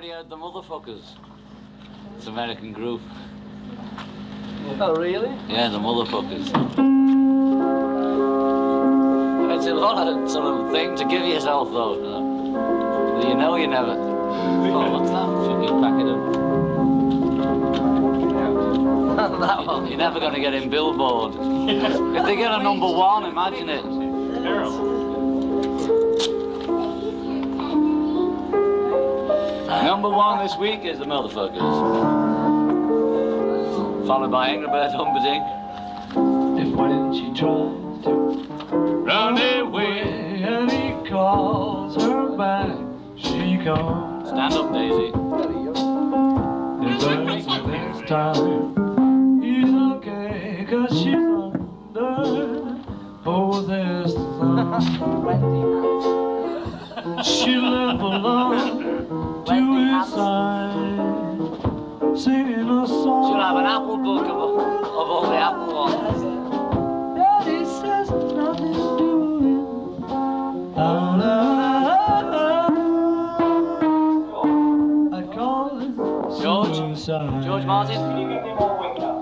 anybody heard the Motherfuckers? It's an American group. Oh, really? Yeah, the Motherfuckers. It's a lot of sort of thing to give yourself, though. You know, you, know you never. Oh, what's that? Fucking packet of. that one. You're never going to get in Billboard. if they get a number one, imagine it. Number one this week is the Motherfuckers. Followed by Engelbert Humperdinck. If when she tries to run away and he calls her back, she comes. Stand up, Daisy. If this time he's okay, cause she's under oh this sun. She left alone singing a song. Should have an apple book of, of all the apple ones. Daddy says nothing doing. No. I call it George? George Martin?